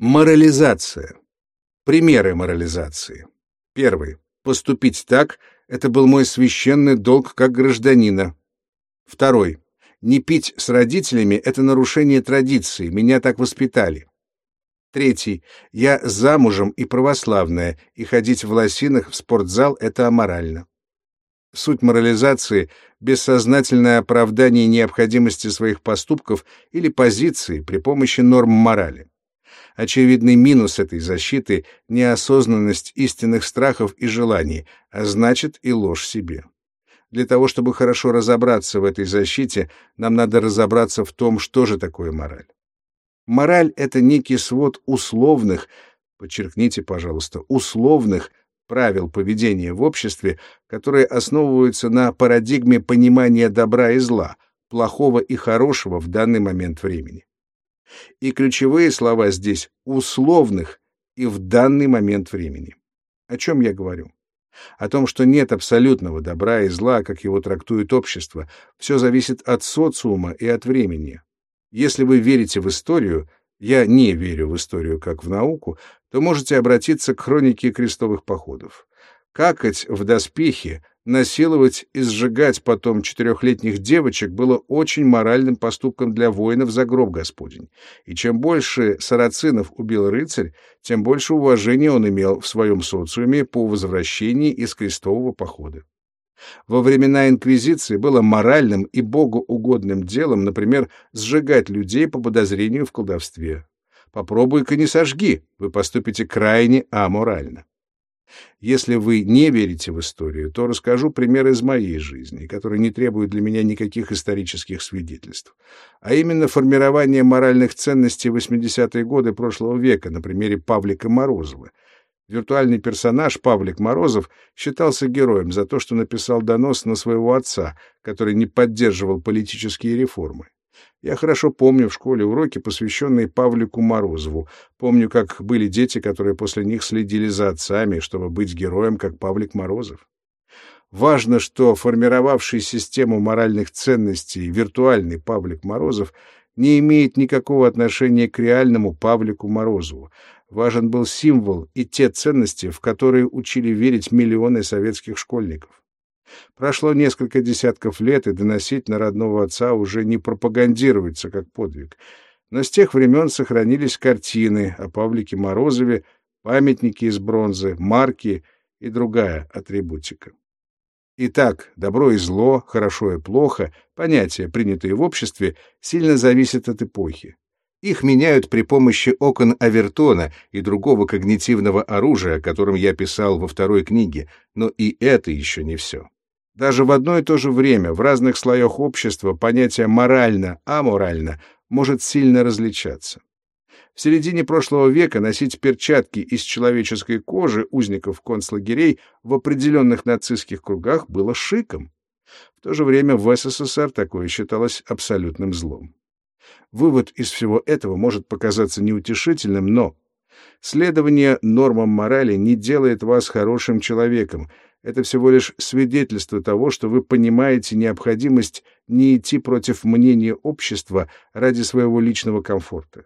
Морализация. Примеры морализации. Первый. Поступить так — это был мой священный долг как гражданина. Второй. Не пить с родителями — это нарушение традиции, меня так воспитали. Третий. Я замужем и православная, и ходить в лосинах в спортзал — это аморально. Суть морализации — бессознательное оправдание необходимости своих поступков или позиции при помощи норм морали. Очевидный минус этой защиты — неосознанность истинных страхов и желаний, а значит и ложь себе. Для того, чтобы хорошо разобраться в этой защите, нам надо разобраться в том, что же такое мораль. Мораль — это некий свод условных, подчеркните, пожалуйста, условных правил поведения в обществе, которые основываются на парадигме понимания добра и зла, плохого и хорошего в данный момент времени. И ключевые слова здесь условных и в данный момент времени. О чем я говорю? О том, что нет абсолютного добра и зла, как его трактует общество. Все зависит от социума и от времени. Если вы верите в историю, я не верю в историю как в науку, то можете обратиться к хронике крестовых походов. Какать в доспехе Насиловать и сжигать потом четырехлетних девочек было очень моральным поступком для воинов за гроб Господень. И чем больше сарацинов убил рыцарь, тем больше уважения он имел в своем социуме по возвращении из крестового похода. Во времена Инквизиции было моральным и богоугодным делом, например, сжигать людей по подозрению в колдовстве. Попробуй-ка не сожги, вы поступите крайне аморально. Если вы не верите в историю, то расскажу пример из моей жизни, который не требует для меня никаких исторических свидетельств, а именно формирование моральных ценностей в 80-е годы прошлого века на примере Павлика Морозова. Виртуальный персонаж Павлик Морозов считался героем за то, что написал донос на своего отца, который не поддерживал политические реформы. Я хорошо помню в школе уроки, посвященные Павлику Морозову. Помню, как были дети, которые после них следили за отцами, чтобы быть героем, как Павлик Морозов. Важно, что формировавший систему моральных ценностей виртуальный Павлик Морозов не имеет никакого отношения к реальному Павлику Морозову. Важен был символ и те ценности, в которые учили верить миллионы советских школьников. Прошло несколько десятков лет, и доносить на родного отца уже не пропагандируется как подвиг. Но с тех времен сохранились картины о Павлике Морозове, памятники из бронзы, марки и другая атрибутика. Итак, добро и зло, хорошо и плохо, понятия, принятые в обществе, сильно зависят от эпохи. Их меняют при помощи окон Авертона и другого когнитивного оружия, о котором я писал во второй книге, но и это еще не все. Даже в одно и то же время в разных слоях общества понятие «морально-аморально» может сильно различаться. В середине прошлого века носить перчатки из человеческой кожи узников концлагерей в определенных нацистских кругах было шиком. В то же время в СССР такое считалось абсолютным злом. Вывод из всего этого может показаться неутешительным, но следование нормам морали не делает вас хорошим человеком, это всего лишь свидетельство того, что вы понимаете необходимость не идти против мнения общества ради своего личного комфорта.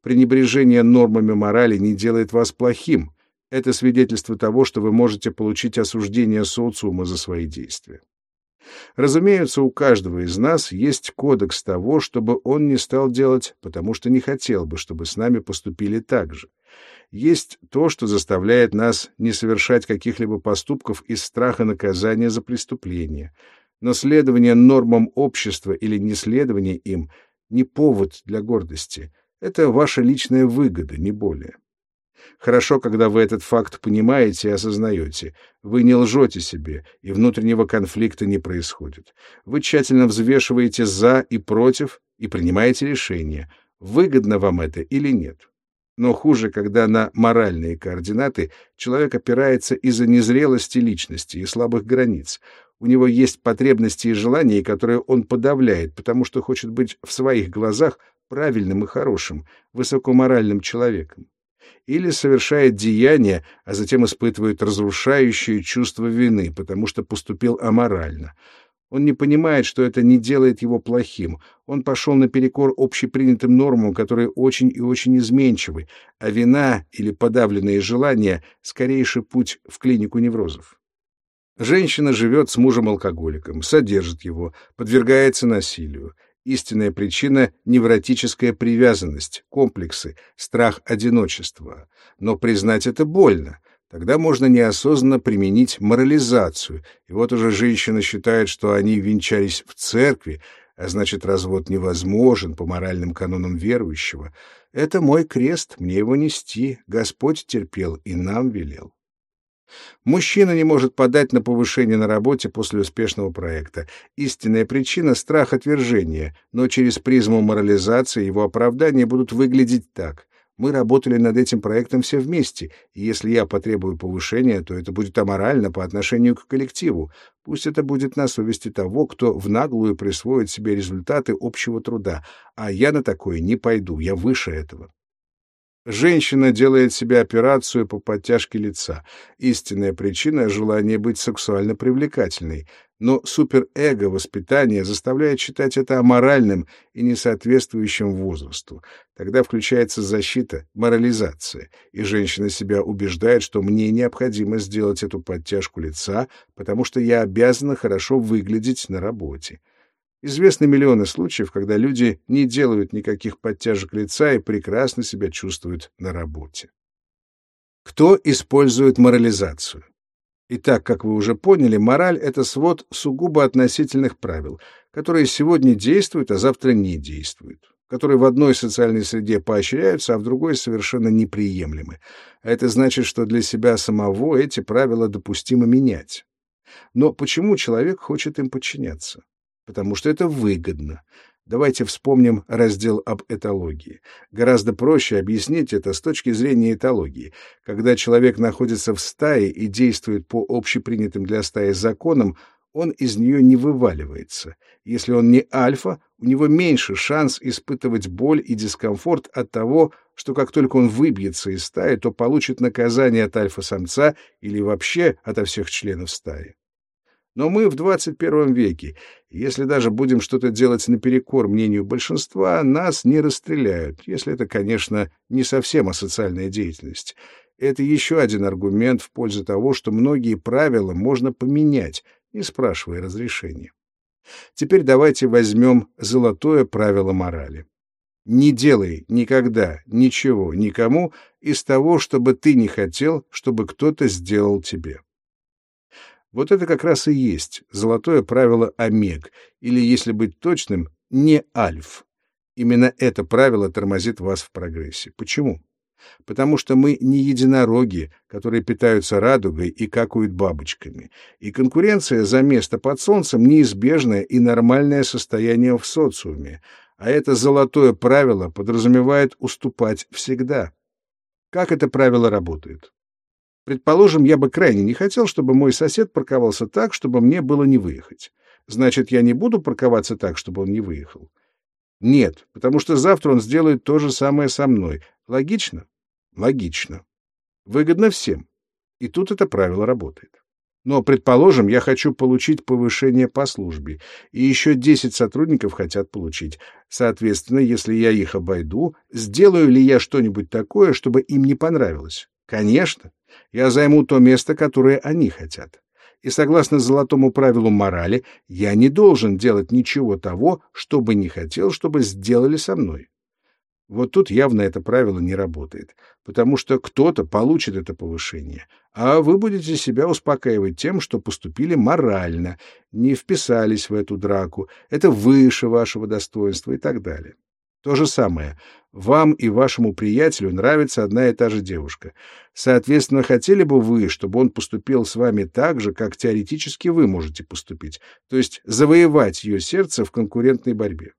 Пренебрежение нормами морали не делает вас плохим. Это свидетельство того, что вы можете получить осуждение социума за свои действия. Разумеется, у каждого из нас есть кодекс того, чтобы он не стал делать, потому что не хотел бы, чтобы с нами поступили так же есть то, что заставляет нас не совершать каких-либо поступков из страха наказания за преступление. Но следование нормам общества или неследование им не повод для гордости. Это ваша личная выгода, не более. Хорошо, когда вы этот факт понимаете и осознаете. Вы не лжете себе, и внутреннего конфликта не происходит. Вы тщательно взвешиваете «за» и «против» и принимаете решение, выгодно вам это или нет. Но хуже, когда на моральные координаты человек опирается из-за незрелости личности и слабых границ. У него есть потребности и желания, которые он подавляет, потому что хочет быть в своих глазах правильным и хорошим, высокоморальным человеком. Или совершает деяние, а затем испытывает разрушающее чувство вины, потому что поступил аморально. Он не понимает, что это не делает его плохим. Он пошел наперекор общепринятым нормам, которые очень и очень изменчивы, а вина или подавленные желания — скорейший путь в клинику неврозов. Женщина живет с мужем-алкоголиком, содержит его, подвергается насилию. Истинная причина — невротическая привязанность, комплексы, страх одиночества. Но признать это больно. Тогда можно неосознанно применить морализацию. И вот уже женщина считает, что они венчались в церкви, а значит, развод невозможен по моральным канонам верующего. Это мой крест, мне его нести. Господь терпел и нам велел. Мужчина не может подать на повышение на работе после успешного проекта. Истинная причина — страх отвержения, но через призму морализации его оправдания будут выглядеть так. Мы работали над этим проектом все вместе, и если я потребую повышения, то это будет аморально по отношению к коллективу. Пусть это будет на совести того, кто в наглую присвоит себе результаты общего труда, а я на такое не пойду, я выше этого. Женщина делает себе операцию по подтяжке лица. Истинная причина — желание быть сексуально привлекательной. Но суперэго воспитания заставляет считать это аморальным и несоответствующим возрасту. Тогда включается защита, морализация, и женщина себя убеждает, что мне необходимо сделать эту подтяжку лица, потому что я обязана хорошо выглядеть на работе. Известны миллионы случаев, когда люди не делают никаких подтяжек лица и прекрасно себя чувствуют на работе. Кто использует морализацию? Итак, как вы уже поняли, мораль — это свод сугубо относительных правил, которые сегодня действуют, а завтра не действуют, которые в одной социальной среде поощряются, а в другой совершенно неприемлемы. А это значит, что для себя самого эти правила допустимо менять. Но почему человек хочет им подчиняться? Потому что это выгодно. Давайте вспомним раздел об этологии. Гораздо проще объяснить это с точки зрения этологии. Когда человек находится в стае и действует по общепринятым для стаи законам, он из нее не вываливается. Если он не альфа, у него меньше шанс испытывать боль и дискомфорт от того, что как только он выбьется из стаи, то получит наказание от альфа-самца или вообще ото всех членов стаи. Но мы в 21 веке, если даже будем что-то делать наперекор мнению большинства, нас не расстреляют, если это, конечно, не совсем асоциальная деятельность. Это еще один аргумент в пользу того, что многие правила можно поменять, не спрашивая разрешения. Теперь давайте возьмем золотое правило морали. Не делай никогда ничего никому из того, чтобы ты не хотел, чтобы кто-то сделал тебе. Вот это как раз и есть золотое правило омег, или, если быть точным, не альф. Именно это правило тормозит вас в прогрессе. Почему? Потому что мы не единороги, которые питаются радугой и какают бабочками. И конкуренция за место под солнцем неизбежное и нормальное состояние в социуме. А это золотое правило подразумевает уступать всегда. Как это правило работает? Предположим, я бы крайне не хотел, чтобы мой сосед парковался так, чтобы мне было не выехать. Значит, я не буду парковаться так, чтобы он не выехал? Нет, потому что завтра он сделает то же самое со мной. Логично? Логично. Выгодно всем. И тут это правило работает. Но, предположим, я хочу получить повышение по службе, и еще 10 сотрудников хотят получить. Соответственно, если я их обойду, сделаю ли я что-нибудь такое, чтобы им не понравилось? Конечно. Я займу то место, которое они хотят. И согласно золотому правилу морали, я не должен делать ничего того, что бы не хотел, чтобы сделали со мной. Вот тут явно это правило не работает, потому что кто-то получит это повышение, а вы будете себя успокаивать тем, что поступили морально, не вписались в эту драку, это выше вашего достоинства и так далее. То же самое. Вам и вашему приятелю нравится одна и та же девушка. Соответственно, хотели бы вы, чтобы он поступил с вами так же, как теоретически вы можете поступить, то есть завоевать ее сердце в конкурентной борьбе.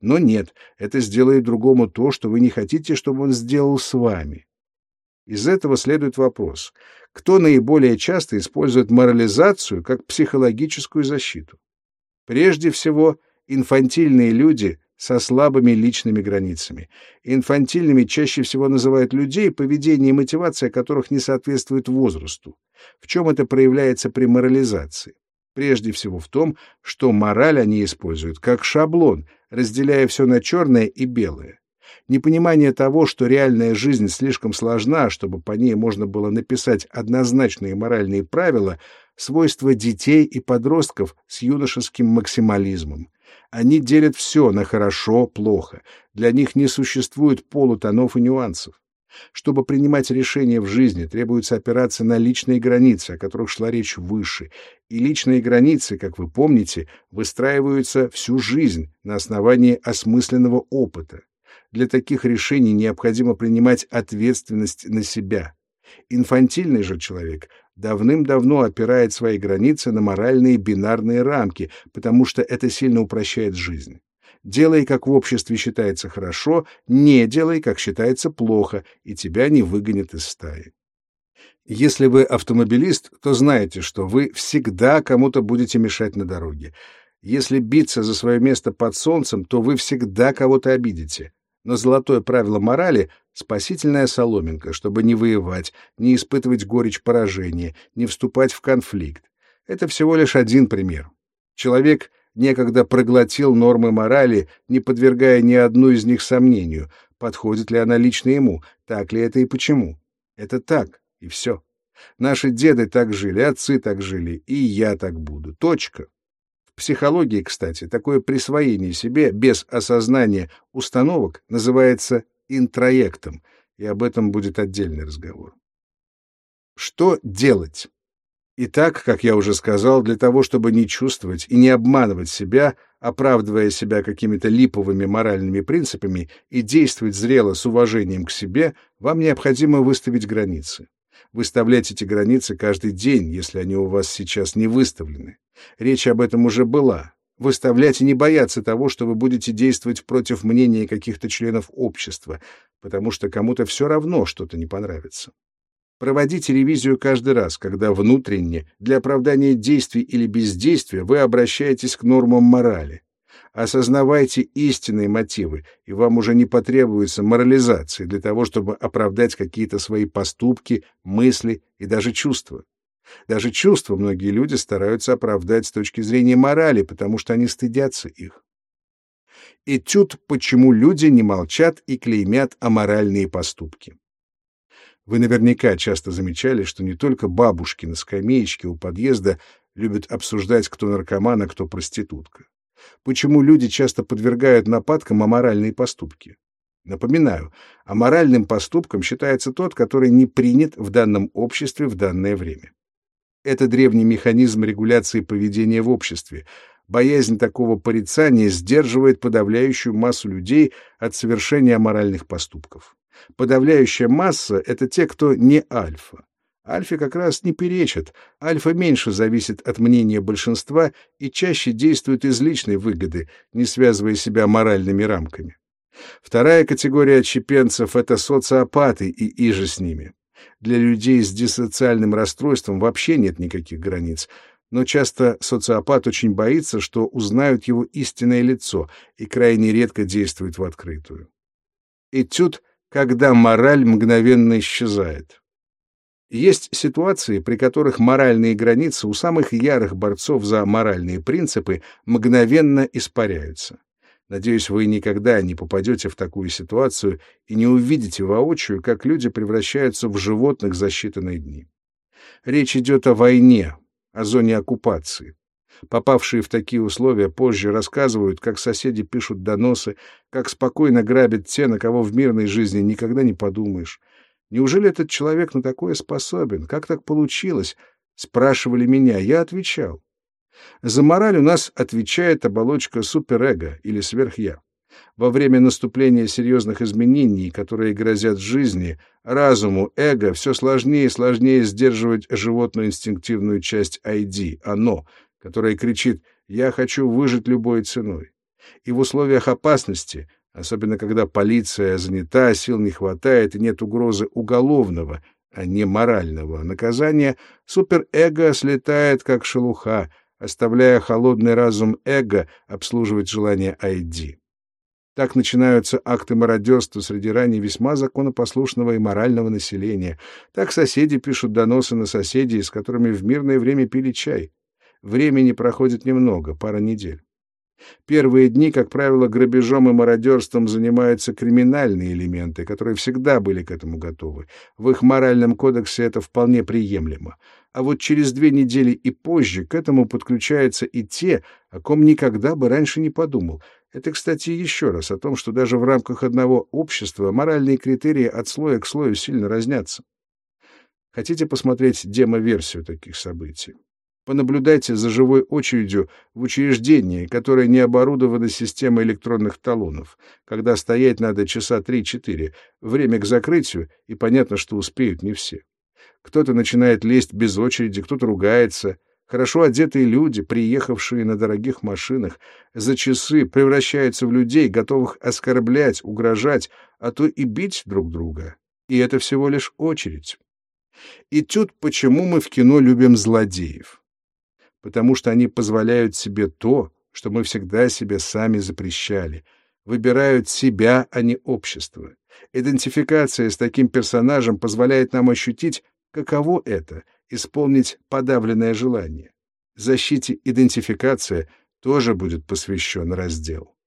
Но нет, это сделает другому то, что вы не хотите, чтобы он сделал с вами. Из этого следует вопрос, кто наиболее часто использует морализацию как психологическую защиту? Прежде всего, инфантильные люди со слабыми личными границами. Инфантильными чаще всего называют людей, поведение и мотивация которых не соответствует возрасту. В чем это проявляется при морализации? Прежде всего в том, что мораль они используют как шаблон, разделяя все на черное и белое. Непонимание того, что реальная жизнь слишком сложна, чтобы по ней можно было написать однозначные моральные правила, свойство детей и подростков с юношеским максимализмом. Они делят все на хорошо, плохо. Для них не существует полутонов и нюансов. Чтобы принимать решения в жизни, требуется опираться на личные границы, о которых шла речь выше. И личные границы, как вы помните, выстраиваются всю жизнь на основании осмысленного опыта. Для таких решений необходимо принимать ответственность на себя. Инфантильный же человек давным-давно опирает свои границы на моральные бинарные рамки, потому что это сильно упрощает жизнь. Делай, как в обществе считается хорошо, не делай, как считается плохо, и тебя не выгонят из стаи. Если вы автомобилист, то знаете, что вы всегда кому-то будете мешать на дороге. Если биться за свое место под солнцем, то вы всегда кого-то обидите. Но золотое правило морали — спасительная соломинка, чтобы не воевать, не испытывать горечь поражения, не вступать в конфликт. Это всего лишь один пример. Человек некогда проглотил нормы морали, не подвергая ни одну из них сомнению, подходит ли она лично ему, так ли это и почему. Это так, и все. Наши деды так жили, отцы так жили, и я так буду. Точка психологии, кстати, такое присвоение себе без осознания установок называется интроектом, и об этом будет отдельный разговор. Что делать? Итак, как я уже сказал, для того, чтобы не чувствовать и не обманывать себя, оправдывая себя какими-то липовыми моральными принципами и действовать зрело с уважением к себе, вам необходимо выставить границы выставлять эти границы каждый день, если они у вас сейчас не выставлены. Речь об этом уже была. Выставлять и не бояться того, что вы будете действовать против мнения каких-то членов общества, потому что кому-то все равно что-то не понравится. Проводите ревизию каждый раз, когда внутренне, для оправдания действий или бездействия, вы обращаетесь к нормам морали. Осознавайте истинные мотивы, и вам уже не потребуется морализации для того, чтобы оправдать какие-то свои поступки, мысли и даже чувства. Даже чувства многие люди стараются оправдать с точки зрения морали, потому что они стыдятся их. Этюд «Почему люди не молчат и клеймят аморальные поступки». Вы наверняка часто замечали, что не только бабушки на скамеечке у подъезда любят обсуждать, кто наркоман, а кто проститутка почему люди часто подвергают нападкам аморальные поступки. Напоминаю, аморальным поступком считается тот, который не принят в данном обществе в данное время. Это древний механизм регуляции поведения в обществе. Боязнь такого порицания сдерживает подавляющую массу людей от совершения аморальных поступков. Подавляющая масса — это те, кто не альфа. Альфе как раз не перечат. Альфа меньше зависит от мнения большинства и чаще действует из личной выгоды, не связывая себя моральными рамками. Вторая категория отщепенцев — это социопаты и иже с ними. Для людей с диссоциальным расстройством вообще нет никаких границ, но часто социопат очень боится, что узнают его истинное лицо и крайне редко действует в открытую. Этюд, когда мораль мгновенно исчезает. Есть ситуации, при которых моральные границы у самых ярых борцов за моральные принципы мгновенно испаряются. Надеюсь, вы никогда не попадете в такую ситуацию и не увидите воочию, как люди превращаются в животных за считанные дни. Речь идет о войне, о зоне оккупации. Попавшие в такие условия позже рассказывают, как соседи пишут доносы, как спокойно грабят те, на кого в мирной жизни никогда не подумаешь, Неужели этот человек на такое способен? Как так получилось? Спрашивали меня. Я отвечал. За мораль у нас отвечает оболочка суперэго или сверхя. Во время наступления серьезных изменений, которые грозят жизни, разуму, эго все сложнее и сложнее сдерживать животную инстинктивную часть ID, оно, которое кричит «я хочу выжить любой ценой». И в условиях опасности особенно когда полиция занята, сил не хватает и нет угрозы уголовного, а не морального наказания, суперэго слетает как шелуха, оставляя холодный разум эго обслуживать желание ID. Так начинаются акты мародерства среди ранее весьма законопослушного и морального населения. Так соседи пишут доносы на соседей, с которыми в мирное время пили чай. Времени проходит немного, пара недель. Первые дни, как правило, грабежом и мародерством занимаются криминальные элементы, которые всегда были к этому готовы. В их моральном кодексе это вполне приемлемо. А вот через две недели и позже к этому подключаются и те, о ком никогда бы раньше не подумал. Это, кстати, еще раз о том, что даже в рамках одного общества моральные критерии от слоя к слою сильно разнятся. Хотите посмотреть демо-версию таких событий? Понаблюдайте за живой очередью в учреждении, которое не оборудовано системой электронных талонов, когда стоять надо часа три-четыре, время к закрытию, и понятно, что успеют не все. Кто-то начинает лезть без очереди, кто-то ругается. Хорошо одетые люди, приехавшие на дорогих машинах, за часы превращаются в людей, готовых оскорблять, угрожать, а то и бить друг друга. И это всего лишь очередь. И тут почему мы в кино любим злодеев потому что они позволяют себе то, что мы всегда себе сами запрещали, выбирают себя, а не общество. Идентификация с таким персонажем позволяет нам ощутить, каково это — исполнить подавленное желание. Защите идентификация тоже будет посвящен раздел.